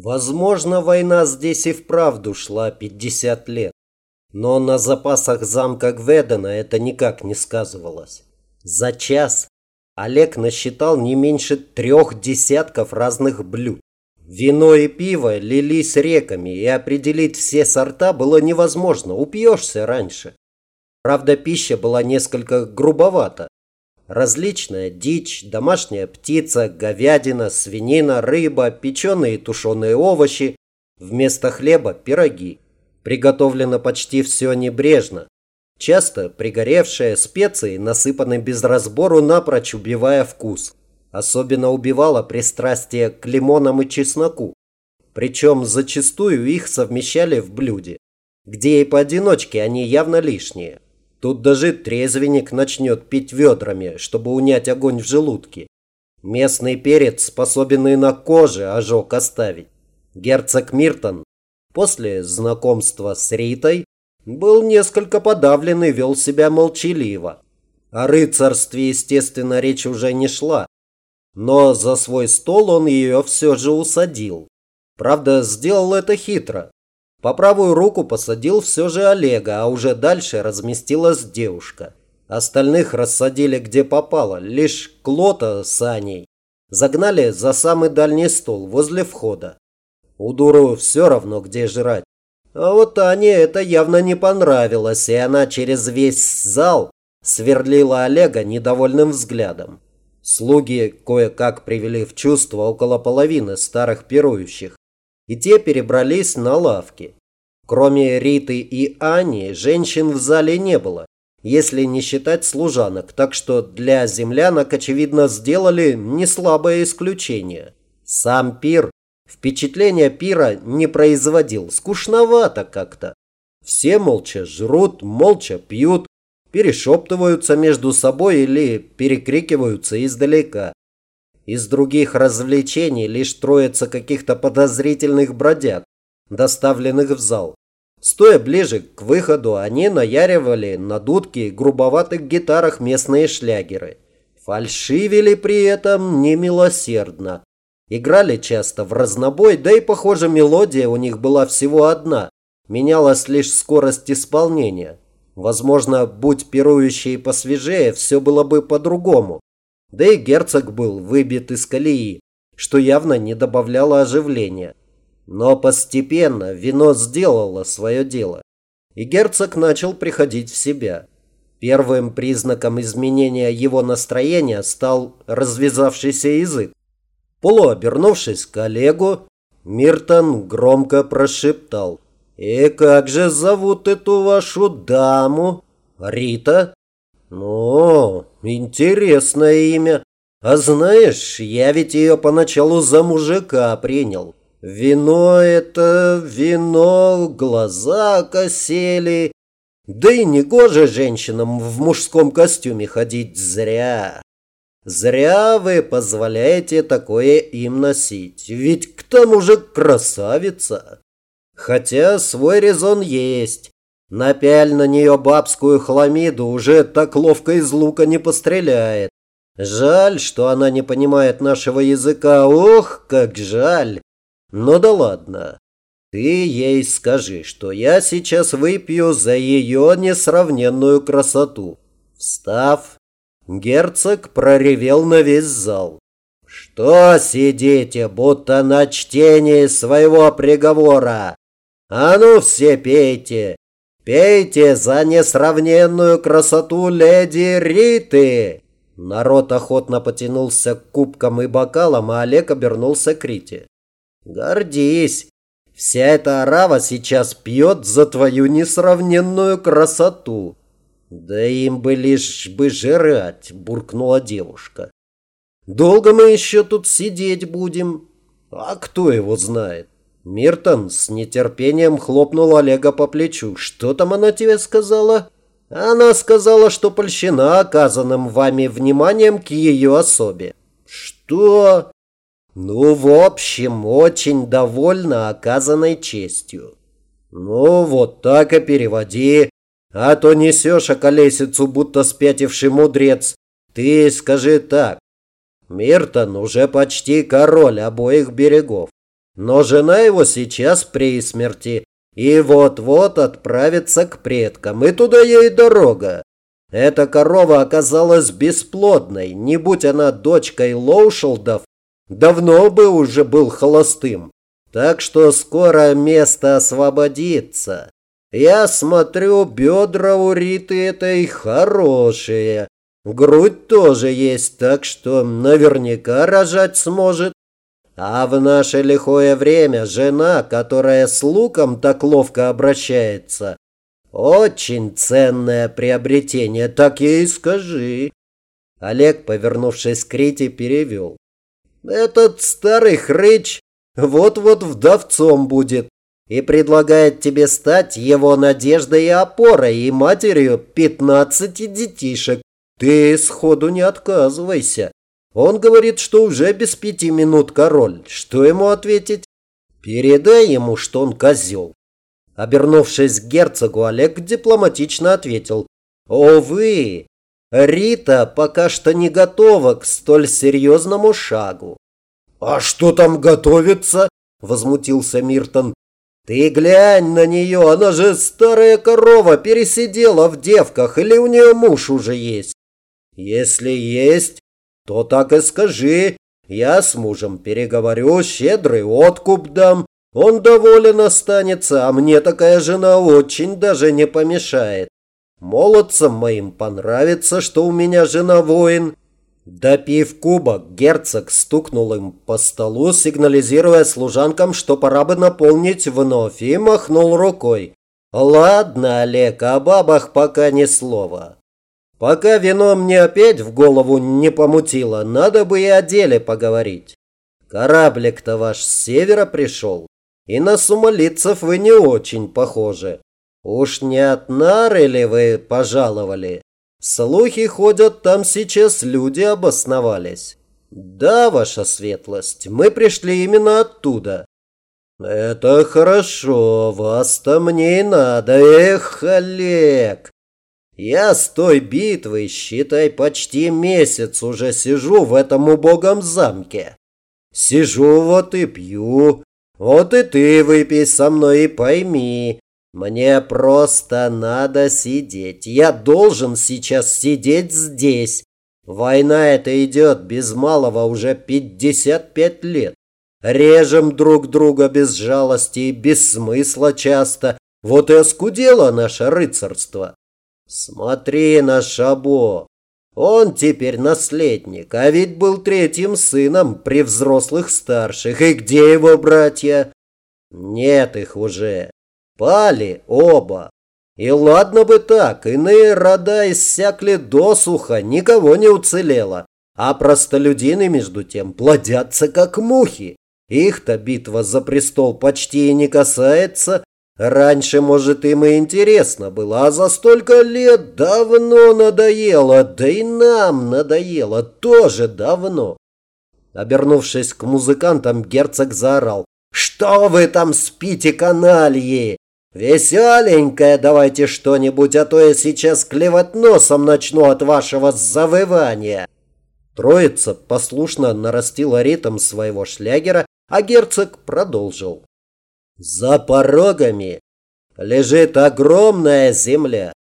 Возможно, война здесь и вправду шла 50 лет. Но на запасах замка Гведена это никак не сказывалось. За час Олег насчитал не меньше трех десятков разных блюд. Вино и пиво лились реками, и определить все сорта было невозможно, упьешься раньше. Правда, пища была несколько грубовата. Различная дичь, домашняя птица, говядина, свинина, рыба, печеные и тушеные овощи. Вместо хлеба – пироги. Приготовлено почти все небрежно. Часто пригоревшие специи насыпаны без разбору, напрочь убивая вкус. Особенно убивало пристрастие к лимонам и чесноку. Причем зачастую их совмещали в блюде, где и поодиночке они явно лишние. Тут даже трезвенник начнет пить ведрами, чтобы унять огонь в желудке. Местный перец способен и на коже ожог оставить. Герцог Миртон после знакомства с Ритой был несколько подавлен и вел себя молчаливо. О рыцарстве, естественно, речь уже не шла. Но за свой стол он ее все же усадил. Правда, сделал это хитро. По правую руку посадил все же Олега, а уже дальше разместилась девушка. Остальных рассадили где попало, лишь Клота с Аней. Загнали за самый дальний стол, возле входа. У Дуру все равно, где жрать. А вот Ане это явно не понравилось, и она через весь зал сверлила Олега недовольным взглядом. Слуги кое-как привели в чувство около половины старых пирующих и те перебрались на лавки. Кроме Риты и Ани, женщин в зале не было, если не считать служанок, так что для землянок, очевидно, сделали не слабое исключение. Сам пир впечатление пира не производил, скучновато как-то. Все молча жрут, молча пьют, перешептываются между собой или перекрикиваются издалека. Из других развлечений лишь троица каких-то подозрительных бродяг, доставленных в зал. Стоя ближе к выходу, они наяривали на дудке и грубоватых гитарах местные шлягеры. Фальшивили при этом немилосердно. Играли часто в разнобой, да и, похоже, мелодия у них была всего одна. Менялась лишь скорость исполнения. Возможно, будь пирующие посвежее, все было бы по-другому. Да и герцог был выбит из колеи, что явно не добавляло оживления. Но постепенно вино сделало свое дело, и герцог начал приходить в себя. Первым признаком изменения его настроения стал развязавшийся язык. Полуобернувшись к Олегу, Миртон громко прошептал. «И как же зовут эту вашу даму? Рита?» «Ну, интересное имя. А знаешь, я ведь ее поначалу за мужика принял. Вино это вино, глаза косели. Да и не гоже женщинам в мужском костюме ходить зря. Зря вы позволяете такое им носить, ведь к тому же красавица. Хотя свой резон есть. Напяль на нее бабскую хламиду, уже так ловко из лука не постреляет. Жаль, что она не понимает нашего языка. Ох, как жаль. Ну да ладно. Ты ей скажи, что я сейчас выпью за ее несравненную красоту. Встав, герцог проревел на весь зал. Что сидите, будто на чтении своего приговора? А ну все пейте, Пейте за несравненную красоту леди Риты!» Народ охотно потянулся к кубкам и бокалам, а Олег обернулся к Рите. «Гордись! Вся эта арава сейчас пьет за твою несравненную красоту!» «Да им бы лишь бы жрать!» – буркнула девушка. «Долго мы еще тут сидеть будем? А кто его знает?» Миртон с нетерпением хлопнул Олега по плечу. «Что там она тебе сказала?» «Она сказала, что польщена оказанным вами вниманием к ее особе». «Что?» «Ну, в общем, очень довольна оказанной честью». «Ну, вот так и переводи, а то несешь околесицу, будто спятивший мудрец. Ты скажи так. Миртон уже почти король обоих берегов. Но жена его сейчас при смерти и вот-вот отправится к предкам, и туда ей дорога. Эта корова оказалась бесплодной, не будь она дочкой Лоушелдов, давно бы уже был холостым. Так что скоро место освободится. Я смотрю, бедра у Риты этой хорошие. Грудь тоже есть, так что наверняка рожать сможет. А в наше лихое время жена, которая с луком так ловко обращается, очень ценное приобретение, так ей скажи. Олег, повернувшись к Рите, перевел. Этот старый хрыч вот-вот вдовцом будет и предлагает тебе стать его надеждой и опорой и матерью пятнадцати детишек. Ты сходу не отказывайся. Он говорит, что уже без пяти минут король. Что ему ответить? Передай ему, что он козел. Обернувшись к герцогу, Олег дипломатично ответил. Овы, Рита пока что не готова к столь серьезному шагу. «А что там готовится?» – возмутился Миртон. «Ты глянь на нее, она же старая корова, пересидела в девках, или у нее муж уже есть?» «Если есть, то так и скажи. Я с мужем переговорю, щедрый откуп дам. Он доволен останется, а мне такая жена очень даже не помешает. Молодцам моим понравится, что у меня жена воин». Допив кубок, герцог стукнул им по столу, сигнализируя служанкам, что пора бы наполнить вновь, и махнул рукой. «Ладно, Олег, о бабах пока ни слова. Пока вино мне опять в голову не помутило, надо бы и о деле поговорить. Кораблик-то ваш с севера пришел, и на сумалицев вы не очень похожи. Уж не от нары ли вы пожаловали?» Слухи ходят, там сейчас люди обосновались. Да, ваша светлость, мы пришли именно оттуда. Это хорошо, вас-то мне и надо. Эх, Олег! Я с той битвы, считай, почти месяц уже сижу в этом убогом замке. Сижу вот и пью. Вот и ты выпей со мной и пойми, мне просто надо сидеть. Я должен сейчас сидеть здесь. Война эта идет без малого уже 55 лет. Режем друг друга без жалости и без смысла часто. Вот и оскудело наше рыцарство. Смотри на Шабо. Он теперь наследник, а ведь был третьим сыном при взрослых старших. И где его братья? Нет их уже. Пали оба. И ладно бы так, иные рода иссякли досуха, никого не уцелело. А простолюдины, между тем, плодятся как мухи. Их-то битва за престол почти и не касается. Раньше, может, им и интересно было, а за столько лет давно надоело, да и нам надоело тоже давно. Обернувшись к музыкантам, герцог заорал. «Что вы там спите, канальи? «Веселенькое давайте что-нибудь, а то я сейчас клевать носом начну от вашего завывания!» Троица послушно нарастила ритм своего шлягера, а герцог продолжил. «За порогами лежит огромная земля.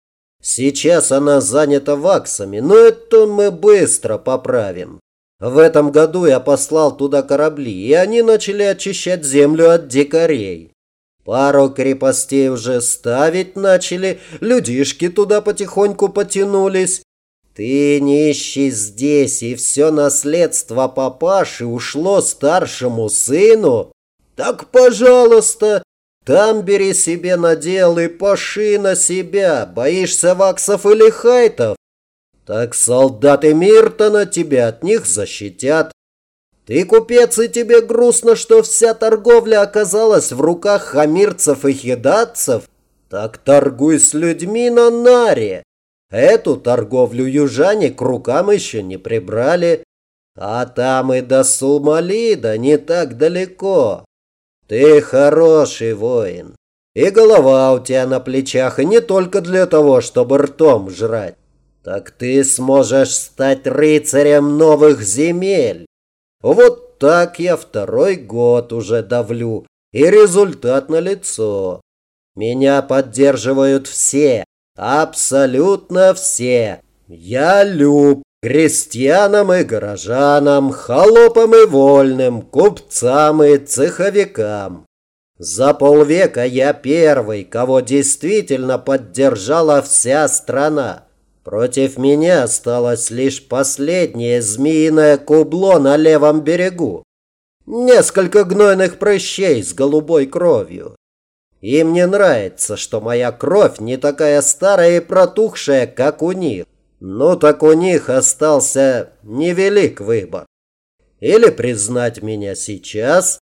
Сейчас она занята ваксами, но это мы быстро поправим. В этом году я послал туда корабли, и они начали очищать землю от дикарей. Пару крепостей уже ставить начали, людишки туда потихоньку потянулись. Ты нищий здесь, и все наследство папаши ушло старшему сыну? Так, пожалуйста, там бери себе надел и паши на себя. Боишься ваксов или хайтов? Так солдаты Миртона тебя от них защитят. Ты купец, и тебе грустно, что вся торговля оказалась в руках хамирцев и хидатцев? Так торгуй с людьми на наре. Эту торговлю южане к рукам еще не прибрали. А там и до Сумалида не так далеко. Ты хороший воин. И голова у тебя на плечах, и не только для того, чтобы ртом жрать. Так ты сможешь стать рыцарем новых земель. Вот так я второй год уже давлю, и результат налицо. Меня поддерживают все, абсолютно все. Я люб крестьянам и горожанам, холопам и вольным, купцам и цеховикам. За полвека я первый, кого действительно поддержала вся страна. Против меня осталось лишь последнее змеиное кубло на левом берегу. Несколько гнойных прыщей с голубой кровью. И мне нравится, что моя кровь не такая старая и протухшая, как у них. Ну так у них остался невелик выбор. Или признать меня сейчас,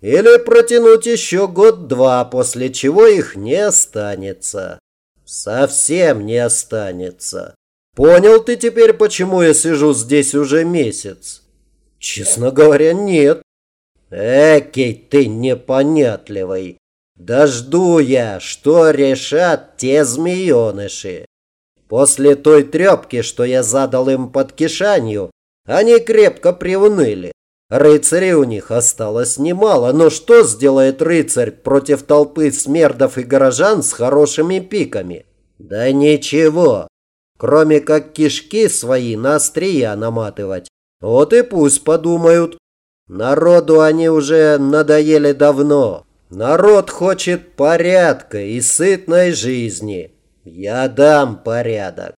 или протянуть еще год-два, после чего их не останется. Совсем не останется. Понял ты теперь, почему я сижу здесь уже месяц? Честно говоря, нет. Экий ты непонятливый. Дожду я, что решат те змееныши. После той трепки, что я задал им под кишанью, они крепко приуныли. Рыцарей у них осталось немало, но что сделает рыцарь против толпы смердов и горожан с хорошими пиками? Да ничего, кроме как кишки свои на острия наматывать. Вот и пусть подумают. Народу они уже надоели давно. Народ хочет порядка и сытной жизни. Я дам порядок.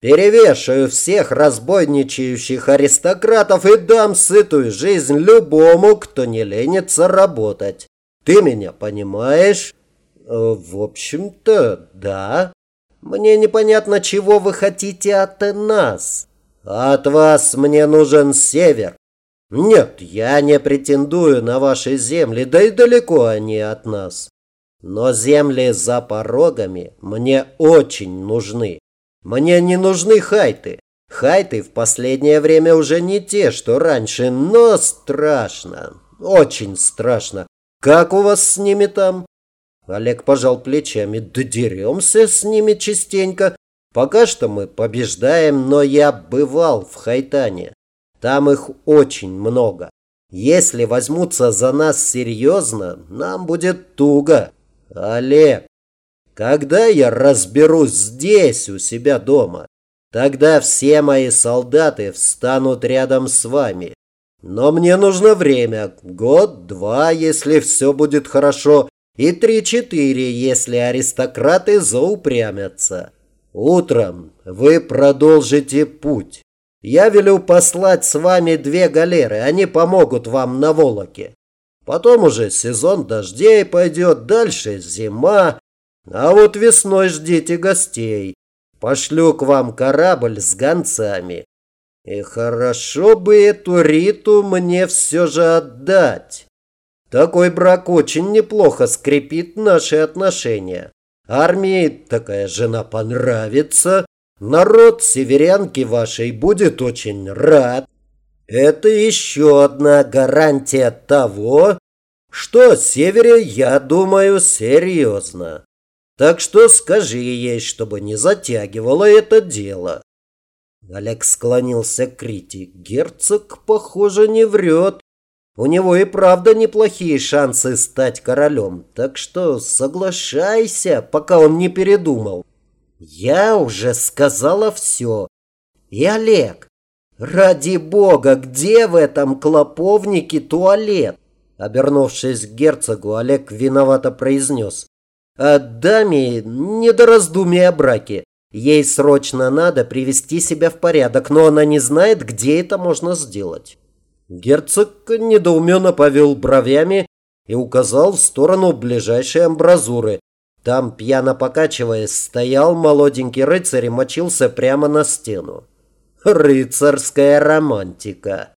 Перевешаю всех разбойничающих аристократов и дам сытую жизнь любому, кто не ленится работать. Ты меня понимаешь? Э, в общем-то, да. Мне непонятно, чего вы хотите от нас. От вас мне нужен север. Нет, я не претендую на ваши земли, да и далеко они от нас. Но земли за порогами мне очень нужны. Мне не нужны хайты. Хайты в последнее время уже не те, что раньше, но страшно. Очень страшно. Как у вас с ними там? Олег пожал плечами. Да деремся с ними частенько. Пока что мы побеждаем, но я бывал в Хайтане. Там их очень много. Если возьмутся за нас серьезно, нам будет туго. Олег, когда я разберусь здесь, у себя дома, тогда все мои солдаты встанут рядом с вами. Но мне нужно время, год-два, если все будет хорошо, и три-четыре, если аристократы заупрямятся. Утром вы продолжите путь. Я велю послать с вами две галеры, они помогут вам на Волоке. Потом уже сезон дождей пойдет, дальше зима, а вот весной ждите гостей. Пошлю к вам корабль с гонцами. И хорошо бы эту Риту мне все же отдать. Такой брак очень неплохо скрепит наши отношения. Армии такая жена понравится. Народ северянки вашей будет очень рад. Это еще одна гарантия того, что севере я думаю серьезно. Так что скажи ей, чтобы не затягивала это дело. Олег склонился к Рите. Герцог, похоже, не врет. У него и правда неплохие шансы стать королем. Так что соглашайся, пока он не передумал. Я уже сказала все. И Олег, ради бога, где в этом клоповнике туалет? Обернувшись к герцогу, Олег виновато произнес. А даме не до раздумий о браке. Ей срочно надо привести себя в порядок, но она не знает, где это можно сделать. Герцог недоуменно повел бровями и указал в сторону ближайшей амбразуры. Там, пьяно покачиваясь, стоял молоденький рыцарь и мочился прямо на стену. Рыцарская романтика.